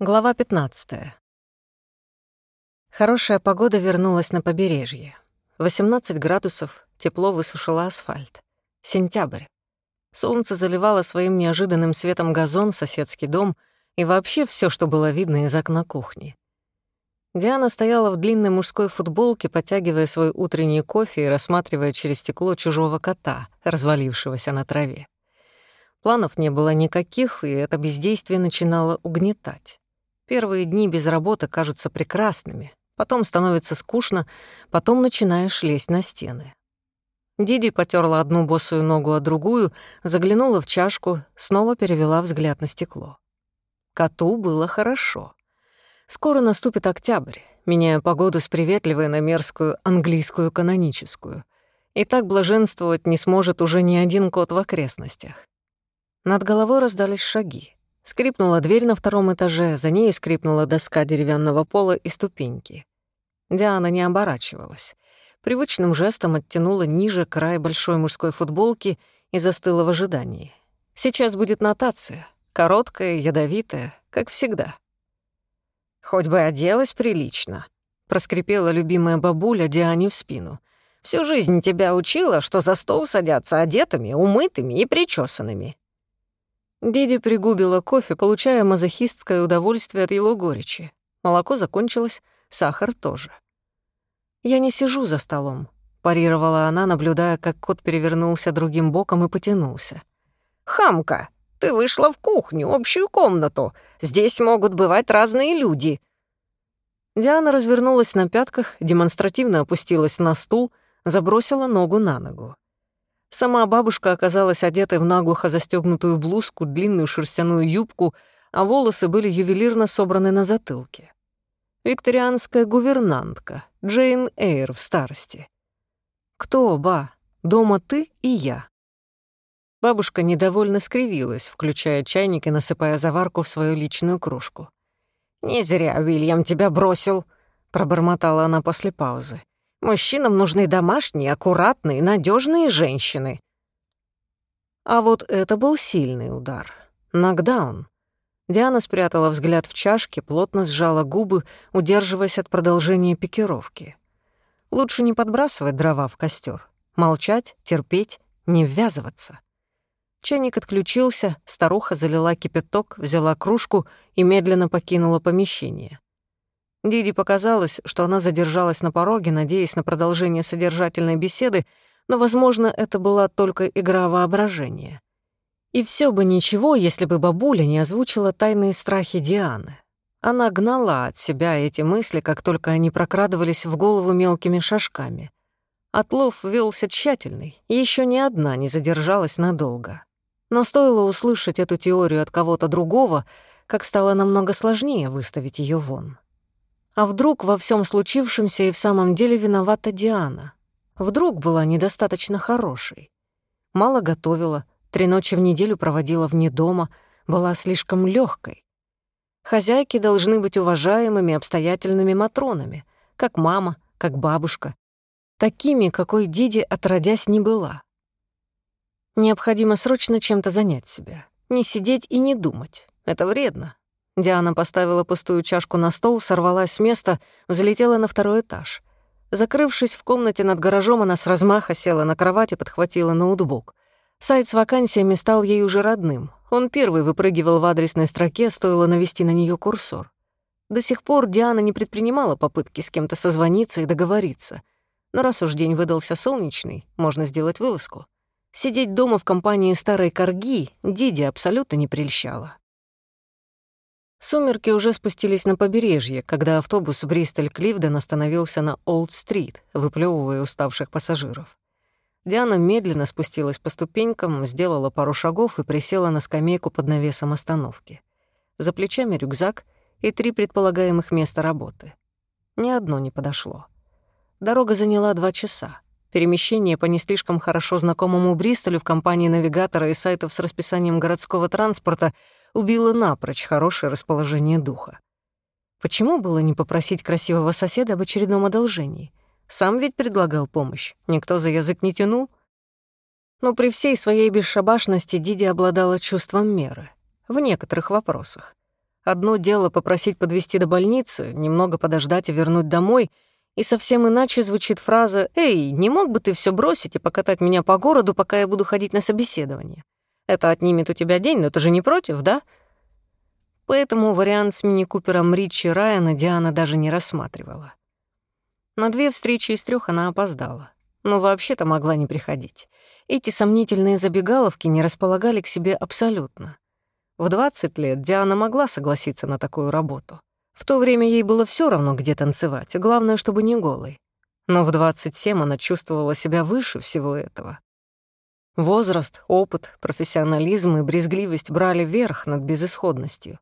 Глава 15. Хорошая погода вернулась на побережье. 18 градусов, тепло высушило асфальт. Сентябрь. Солнце заливало своим неожиданным светом газон, соседский дом и вообще все, что было видно из окна кухни. Диана стояла в длинной мужской футболке, подтягивая свой утренний кофе и рассматривая через стекло чужого кота, развалившегося на траве. Планов не было никаких, и это бездействие начинало угнетать. Первые дни без работы кажутся прекрасными, потом становится скучно, потом начинаешь лезть на стены. Диди потерла одну босую ногу, а другую, заглянула в чашку, снова перевела взгляд на стекло. Коту было хорошо. Скоро наступит октябрь, меняя погоду с приветливой на мерзкую английскую каноническую. И так блаженствовать не сможет уже ни один кот в окрестностях. Над головой раздались шаги. Скрипнула дверь на втором этаже, за ней скрипнула доска деревянного пола и ступеньки. Диана не оборачивалась. Привычным жестом оттянула ниже край большой мужской футболки и застыла в ожидании. Сейчас будет нотация, короткая, ядовитая, как всегда. «Хоть бы оделась прилично», — проскрипела любимая бабуля Диане в спину. «Всю жизнь тебя учила, что за стол садятся одетыми, умытыми и причесанными. Диди пригубила кофе, получая мазохистское удовольствие от его горечи. Молоко закончилось, сахар тоже. «Я не сижу за столом», — парировала она, наблюдая, как кот перевернулся другим боком и потянулся. «Хамка, ты вышла в кухню, общую комнату. Здесь могут бывать разные люди». Диана развернулась на пятках, демонстративно опустилась на стул, забросила ногу на ногу. Сама бабушка оказалась одетой в наглухо застегнутую блузку, длинную шерстяную юбку, а волосы были ювелирно собраны на затылке. Викторианская гувернантка, Джейн Эйр в старости. «Кто, ба? Дома ты и я». Бабушка недовольно скривилась, включая чайник и насыпая заварку в свою личную кружку. «Не зря Уильям тебя бросил», — пробормотала она после паузы. Мужчинам нужны домашние, аккуратные, надежные женщины. А вот это был сильный удар. Нокдаун. Диана спрятала взгляд в чашке, плотно сжала губы, удерживаясь от продолжения пикировки. Лучше не подбрасывать дрова в костер, молчать, терпеть, не ввязываться. Чайник отключился, старуха залила кипяток, взяла кружку и медленно покинула помещение. Диди показалось, что она задержалась на пороге, надеясь на продолжение содержательной беседы, но, возможно, это была только игра воображения. И все бы ничего, если бы бабуля не озвучила тайные страхи Дианы. Она гнала от себя эти мысли, как только они прокрадывались в голову мелкими шажками. Отлов велся тщательный, еще ни одна не задержалась надолго. Но стоило услышать эту теорию от кого-то другого, как стало намного сложнее выставить ее вон. А вдруг во всем случившемся и в самом деле виновата Диана? Вдруг была недостаточно хорошей? Мало готовила, три ночи в неделю проводила вне дома, была слишком легкой. Хозяйки должны быть уважаемыми, обстоятельными матронами, как мама, как бабушка, такими, какой Диди отродясь не была. Необходимо срочно чем-то занять себя, не сидеть и не думать. Это вредно, Диана поставила пустую чашку на стол, сорвалась с места, взлетела на второй этаж. Закрывшись в комнате над гаражом, она с размаха села на кровать и подхватила ноутбук. Сайт с вакансиями стал ей уже родным. Он первый выпрыгивал в адресной строке, стоило навести на нее курсор. До сих пор Диана не предпринимала попытки с кем-то созвониться и договориться. Но раз уж день выдался солнечный, можно сделать вылазку. Сидеть дома в компании старой корги Диди абсолютно не прельщала. Сумерки уже спустились на побережье, когда автобус Бристоль-Кливден остановился на Олд-стрит, выплевывая уставших пассажиров. Диана медленно спустилась по ступенькам, сделала пару шагов и присела на скамейку под навесом остановки. За плечами рюкзак и три предполагаемых места работы. Ни одно не подошло. Дорога заняла два часа. Перемещение по не слишком хорошо знакомому Бристолю в компании навигатора и сайтов с расписанием городского транспорта — убило напрочь хорошее расположение духа. Почему было не попросить красивого соседа об очередном одолжении? Сам ведь предлагал помощь, никто за язык не тянул. Но при всей своей бесшабашности Диди обладала чувством меры. В некоторых вопросах. Одно дело попросить подвести до больницы, немного подождать и вернуть домой, и совсем иначе звучит фраза «Эй, не мог бы ты все бросить и покатать меня по городу, пока я буду ходить на собеседование? Это отнимет у тебя день, но ты же не против, да?» Поэтому вариант с мини-купером Ричи Райана Диана даже не рассматривала. На две встречи из трех она опоздала, но вообще-то могла не приходить. Эти сомнительные забегаловки не располагали к себе абсолютно. В 20 лет Диана могла согласиться на такую работу. В то время ей было все равно, где танцевать, главное, чтобы не голой. Но в 27 она чувствовала себя выше всего этого. Возраст, опыт, профессионализм и брезгливость брали верх над безысходностью.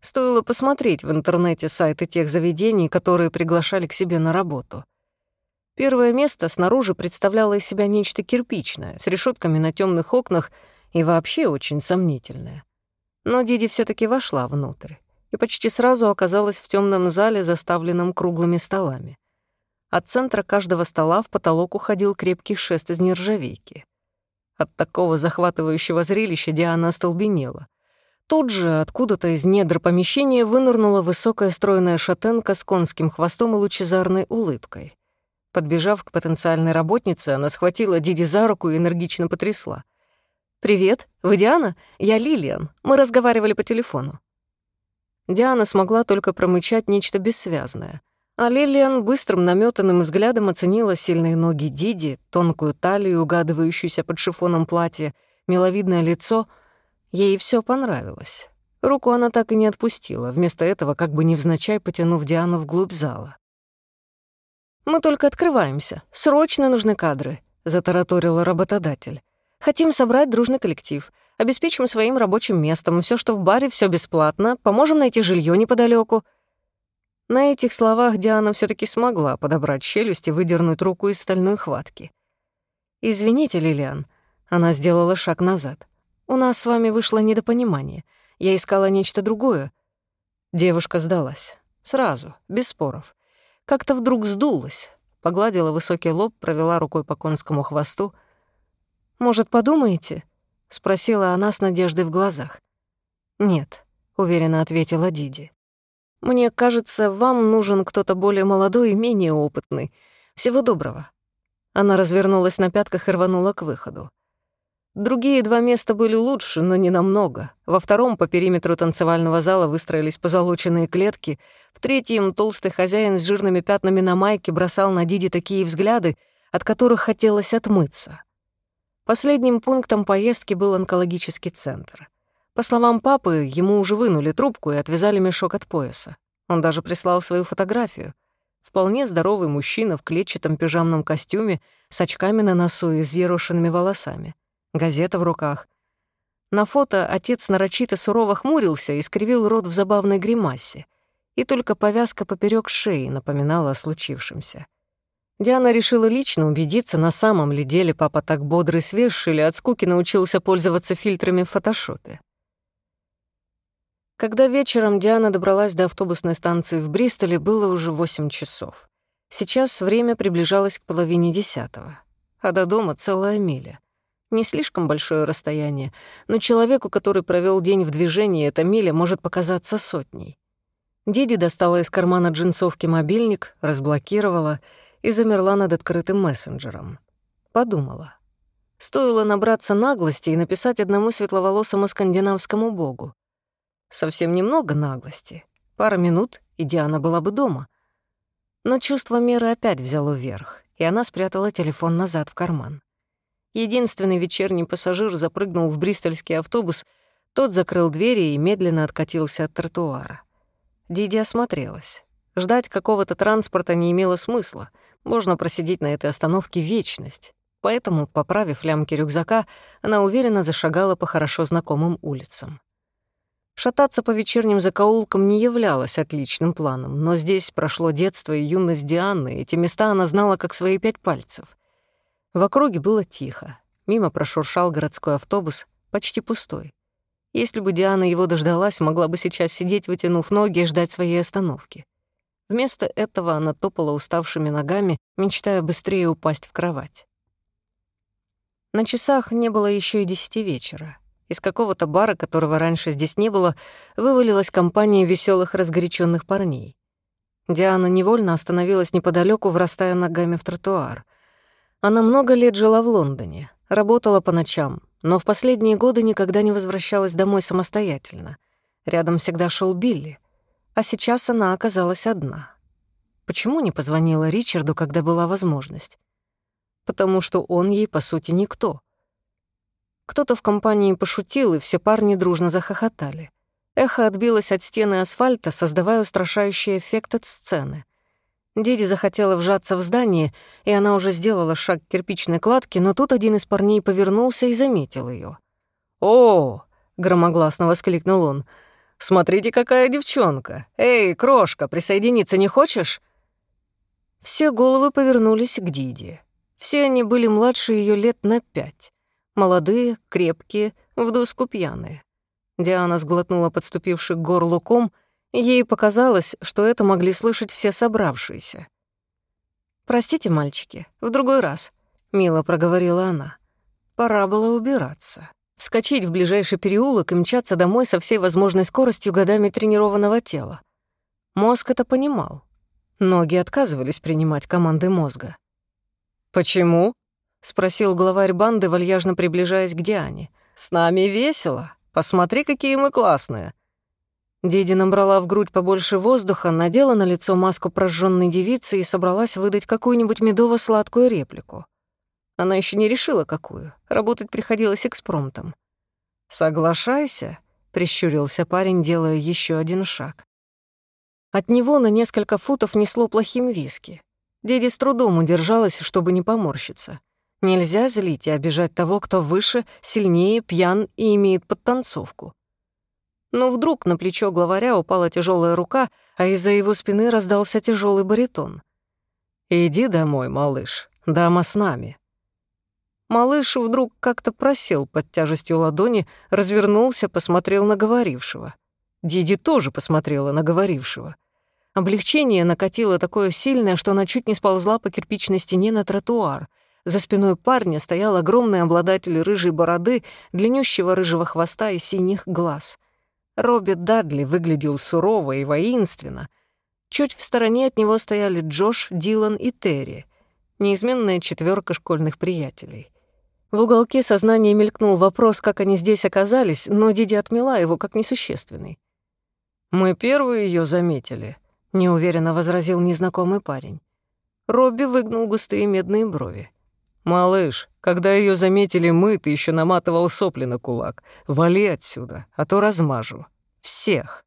Стоило посмотреть в интернете сайты тех заведений, которые приглашали к себе на работу. Первое место снаружи представляло из себя нечто кирпичное, с решетками на темных окнах и вообще очень сомнительное. Но Диди все таки вошла внутрь и почти сразу оказалась в темном зале, заставленном круглыми столами. От центра каждого стола в потолок уходил крепкий шест из нержавейки. От такого захватывающего зрелища Диана остолбенела. Тут же откуда-то из недр помещения вынырнула высокая стройная шатенка с конским хвостом и лучезарной улыбкой. Подбежав к потенциальной работнице, она схватила Диди за руку и энергично потрясла. «Привет, вы Диана? Я Лилиан. Мы разговаривали по телефону». Диана смогла только промычать нечто бессвязное. А Лилиан быстрым наметанным взглядом оценила сильные ноги Диди, тонкую талию, угадывающуюся под шифоном платья, миловидное лицо. Ей все понравилось. Руку она так и не отпустила, вместо этого как бы невзначай потянув Диану вглубь зала. «Мы только открываемся. Срочно нужны кадры», — затараторила работодатель. Хотим собрать дружный коллектив. Обеспечим своим рабочим местом. Все, что в баре, все бесплатно. Поможем найти жилье неподалеку. На этих словах Диана все таки смогла подобрать челюсть и выдернуть руку из стальной хватки. «Извините, Лилиан». Она сделала шаг назад. «У нас с вами вышло недопонимание. Я искала нечто другое». Девушка сдалась. Сразу, без споров. Как-то вдруг сдулась. Погладила высокий лоб, провела рукой по конскому хвосту — «Может, подумаете?» — спросила она с надеждой в глазах. «Нет», — уверенно ответила Диди. «Мне кажется, вам нужен кто-то более молодой и менее опытный. Всего доброго». Она развернулась на пятках и рванула к выходу. Другие два места были лучше, но не намного. Во втором по периметру танцевального зала выстроились позолоченные клетки, в третьем толстый хозяин с жирными пятнами на майке бросал на Диди такие взгляды, от которых хотелось отмыться. Последним пунктом поездки был онкологический центр. По словам папы, ему уже вынули трубку и отвязали мешок от пояса. Он даже прислал свою фотографию. Вполне здоровый мужчина в клетчатом пижамном костюме с очками на носу и взъерошенными волосами. Газета в руках. На фото отец нарочито сурово хмурился и скривил рот в забавной гримасе. И только повязка поперек шеи напоминала о случившемся. Диана решила лично убедиться, на самом ли деле папа так бодрый свеж или от скуки научился пользоваться фильтрами в фотошопе. Когда вечером Диана добралась до автобусной станции в Бристоле, было уже 8 часов. Сейчас время приближалось к половине десятого, а до дома целая миля. Не слишком большое расстояние, но человеку, который провел день в движении, эта миля может показаться сотней. Диди достала из кармана джинсовки мобильник, разблокировала — и замерла над открытым мессенджером. Подумала. Стоило набраться наглости и написать одному светловолосому скандинавскому богу. Совсем немного наглости. Пара минут, и Диана была бы дома. Но чувство меры опять взяло вверх, и она спрятала телефон назад в карман. Единственный вечерний пассажир запрыгнул в бристольский автобус, тот закрыл двери и медленно откатился от тротуара. Диди осмотрелась. Ждать какого-то транспорта не имело смысла. Можно просидеть на этой остановке вечность. Поэтому, поправив лямки рюкзака, она уверенно зашагала по хорошо знакомым улицам. Шататься по вечерним закоулкам не являлось отличным планом, но здесь прошло детство и юность Дианы, эти места она знала как свои пять пальцев. В округе было тихо. Мимо прошуршал городской автобус, почти пустой. Если бы Диана его дождалась, могла бы сейчас сидеть, вытянув ноги и ждать своей остановки. Вместо этого она топала уставшими ногами, мечтая быстрее упасть в кровать. На часах не было еще и десяти вечера, Из какого-то бара, которого раньше здесь не было, вывалилась компания веселых разгоряченных парней. Диана невольно остановилась неподалеку, врастая ногами в тротуар. Она много лет жила в Лондоне, работала по ночам, но в последние годы никогда не возвращалась домой самостоятельно. Рядом всегда шел Билли, а сейчас она оказалась одна. Почему не позвонила Ричарду, когда была возможность? Потому что он ей, по сути, никто. Кто-то в компании пошутил, и все парни дружно захохотали. Эхо отбилось от стены асфальта, создавая устрашающий эффект от сцены. Диди захотела вжаться в здание, и она уже сделала шаг к кирпичной кладке, но тут один из парней повернулся и заметил ее. «О!» — громогласно воскликнул он. «Смотрите, какая девчонка! Эй, крошка, присоединиться не хочешь?» Все головы повернулись к Диди. Все они были младше ее лет на пять. Молодые, крепкие, в доску пьяные. Диана сглотнула подступивший к горлу ком, ей показалось, что это могли слышать все собравшиеся. «Простите, мальчики, в другой раз», — мило проговорила она. Пора было убираться. Вскочить в ближайший переулок и мчаться домой со всей возможной скоростью годами тренированного тела. Мозг это понимал. Ноги отказывались принимать команды мозга. «Почему?» — спросил главарь банды, вальяжно приближаясь к Диане. «С нами весело. Посмотри, какие мы классные». Диди набрала в грудь побольше воздуха, надела на лицо маску прожженной девицы и собралась выдать какую-нибудь медово-сладкую реплику. Она еще не решила, какую. Работать приходилось экспромтом. «Соглашайся», — прищурился парень, делая еще один шаг. От него на несколько футов несло плохим виски. Диди с трудом удержалась, чтобы не поморщиться. Нельзя злить и обижать того, кто выше, сильнее, пьян и имеет подтанцовку. Но вдруг на плечо главаря упала тяжелая рука, а из-за его спины раздался тяжелый баритон. «Иди домой, малыш, дама с нами». Малыш вдруг как-то просел под тяжестью ладони, развернулся, посмотрел на говорившего. Диди тоже посмотрела на говорившего. Облегчение накатило такое сильное, что она чуть не сползла по кирпичной стене на тротуар. За спиной парня стоял огромный обладатель рыжей бороды, длиннющего рыжего хвоста и синих глаз. Робби Дадли выглядел сурово и воинственно. Чуть в стороне от него стояли Джош, Дилан и Терри, неизменная четверка школьных приятелей. В уголке сознания мелькнул вопрос, как они здесь оказались, но Диди отмела его как несущественный. «Мы первые ее заметили», — неуверенно возразил незнакомый парень. Робби выгнул густые медные брови. «Малыш, когда ее заметили мы, ты еще наматывал сопли на кулак. Вали отсюда, а то размажу. Всех!»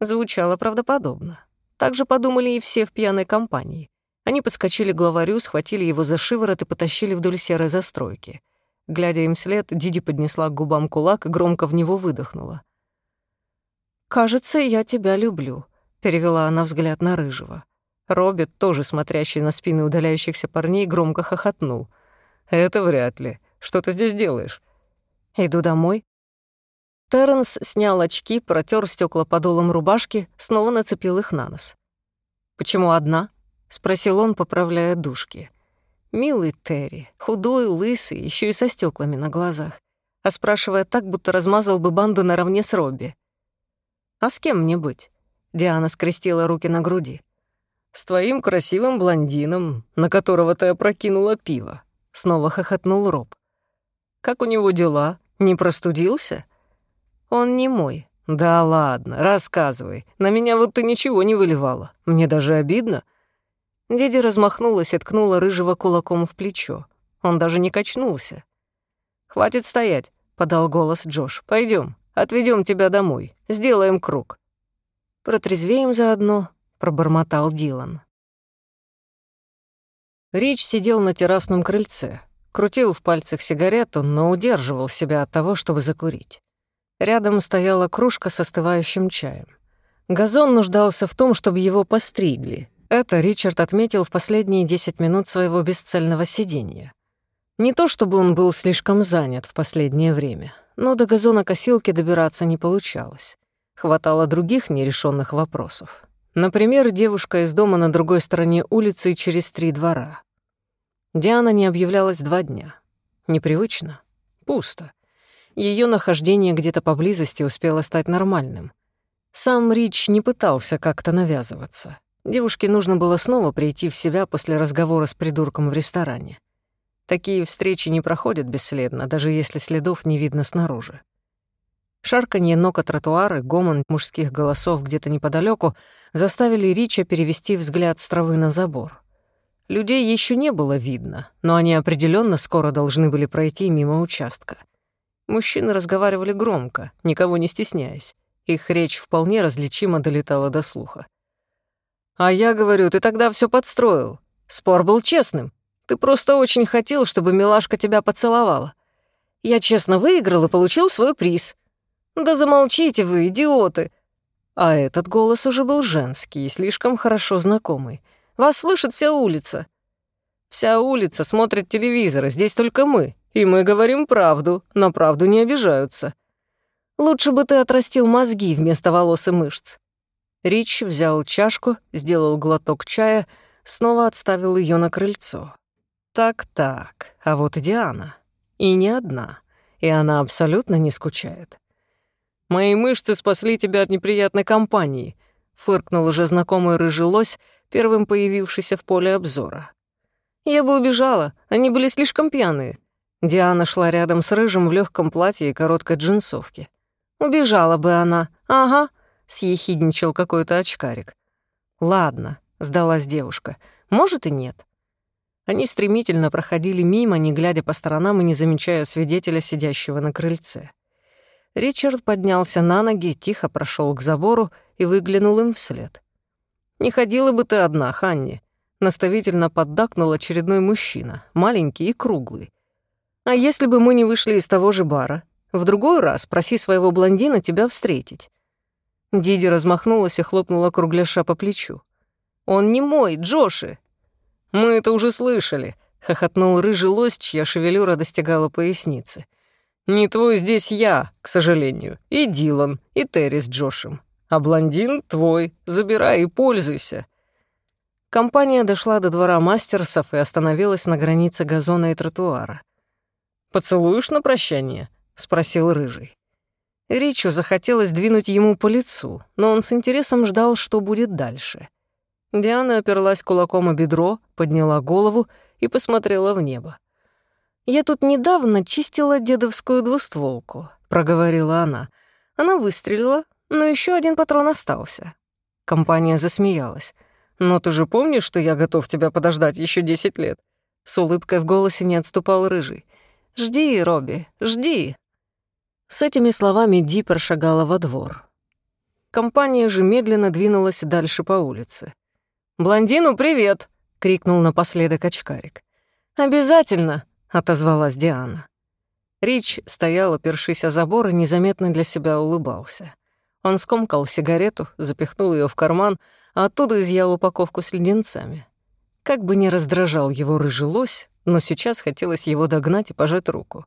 Звучало правдоподобно. Так же подумали и все в пьяной компании. Они подскочили к главарю, схватили его за шиворот и потащили вдоль серой застройки. Глядя им вслед, Диди поднесла к губам кулак и громко в него выдохнула. «Кажется, я тебя люблю», — перевела она взгляд на Рыжего. Роберт, тоже смотрящий на спины удаляющихся парней, громко хохотнул. «Это вряд ли. Что ты здесь делаешь?» «Иду домой». Терренс снял очки, протер стекла подолом рубашки, снова нацепил их на нос. «Почему одна?» — спросил он, поправляя дужки. «Милый Терри, худой, лысый, еще и со стеклами на глазах. А спрашивая так, будто размазал бы банду наравне с Робби. «А с кем мне быть?» Диана скрестила руки на груди. «С твоим красивым блондином, на которого ты опрокинула пиво», — снова хохотнул Роб. «Как у него дела? Не простудился?» «Он не мой». «Да ладно, рассказывай. На меня вот ты ничего не выливала. Мне даже обидно». Диди размахнулась и ткнула рыжего кулаком в плечо. Он даже не качнулся. «Хватит стоять», — подал голос Джош. Пойдем. Отведем тебя домой. Сделаем круг». «Протрезвеем заодно», — пробормотал Дилан. Рич сидел на террасном крыльце, крутил в пальцах сигарету, но удерживал себя от того, чтобы закурить. Рядом стояла кружка с остывающим чаем. Газон нуждался в том, чтобы его постригли. Это Ричард отметил в последние 10 минут своего бесцельного сидения. Не то чтобы он был слишком занят в последнее время — но до газонокосилки добираться не получалось. Хватало других нерешенных вопросов. Например, девушка из дома на другой стороне улицы через три двора. Диана не объявлялась два дня. Непривычно. Пусто. ее нахождение где-то поблизости успело стать нормальным. Сам Рич не пытался как-то навязываться. Девушке нужно было снова прийти в себя после разговора с придурком в ресторане. Такие встречи не проходят бесследно, даже если следов не видно снаружи. Шарканье ног о тротуары, гомон мужских голосов где-то неподалеку заставили Рича перевести взгляд с травы на забор. Людей еще не было видно, но они определенно скоро должны были пройти мимо участка. Мужчины разговаривали громко, никого не стесняясь. Их речь вполне различимо долетала до слуха. А я говорю, ты тогда все подстроил. Спор был честным. Ты просто очень хотел, чтобы милашка тебя поцеловала. Я честно выиграл и получил свой приз. Да замолчите вы, идиоты. А этот голос уже был женский и слишком хорошо знакомый. Вас слышит вся улица. Вся улица смотрит телевизор, здесь только мы. И мы говорим правду, на правду не обижаются. Лучше бы ты отрастил мозги вместо волос и мышц. Рич взял чашку, сделал глоток чая, снова отставил ее на крыльцо. Так-так, а вот и Диана. И не одна. И она абсолютно не скучает. «Мои мышцы спасли тебя от неприятной компании», — фыркнул уже знакомый рыжий лось, первым появившийся в поле обзора. «Я бы убежала, они были слишком пьяные». Диана шла рядом с рыжим в легком платье и короткой джинсовке. «Убежала бы она, ага, — съехидничал какой-то очкарик. «Ладно», — сдалась девушка, — «может и нет». Они стремительно проходили мимо, не глядя по сторонам и не замечая свидетеля, сидящего на крыльце. Ричард поднялся на ноги, тихо прошел к забору и выглянул им вслед. «Не ходила бы ты одна, Ханни», — наставительно поддакнул очередной мужчина, маленький и круглый. «А если бы мы не вышли из того же бара? В другой раз проси своего блондина тебя встретить. Диди размахнулась и хлопнула кругляша по плечу. «Он не мой, Джоши!» «Мы это уже слышали», — хохотнул рыжий лось, чья шевелюра достигала поясницы. «Не твой здесь я, к сожалению, и Дилан, и Терри с Джошем. А блондин твой, забирай и пользуйся». Компания дошла до двора мастерсов и остановилась на границе газона и тротуара. «Поцелуешь на прощание?» — спросил Рыжий. Ричу захотелось двинуть ему по лицу, но он с интересом ждал, что будет дальше. Диана оперлась кулаком о бедро, подняла голову и посмотрела в небо. «Я тут недавно чистила дедовскую двустволку», — проговорила она. Она выстрелила, но еще один патрон остался. Компания засмеялась. «Но ты же помнишь, что я готов тебя подождать еще десять лет?» С улыбкой в голосе не отступал Рыжий. «Жди, Робби, жди!» С этими словами Ди прошагала во двор. Компания же медленно двинулась дальше по улице. «Блондину привет!» — крикнул напоследок очкарик. «Обязательно!» — отозвалась Диана. Рич стоял, опершись о забор, и незаметно для себя улыбался. Он скомкал сигарету, запихнул ее в карман, а оттуда изъял упаковку с леденцами. Как бы ни раздражал его рыжий лось, но сейчас хотелось его догнать и пожать руку.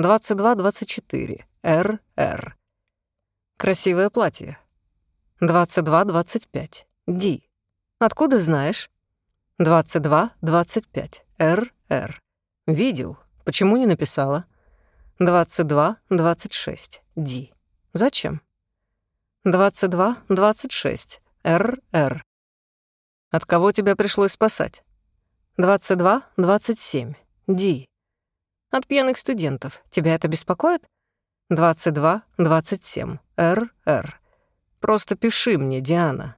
22-24, РР. Красивое платье. 22-25, Ди. Откуда знаешь? 22-25, РР. Видел. Почему не написала? 22-26, Ди. Зачем? 22-26, РР. От кого тебя пришлось спасать? 22-27, Ди. От пьяных студентов. Тебя это беспокоит? 22, 27, РР. Просто пиши мне, Диана.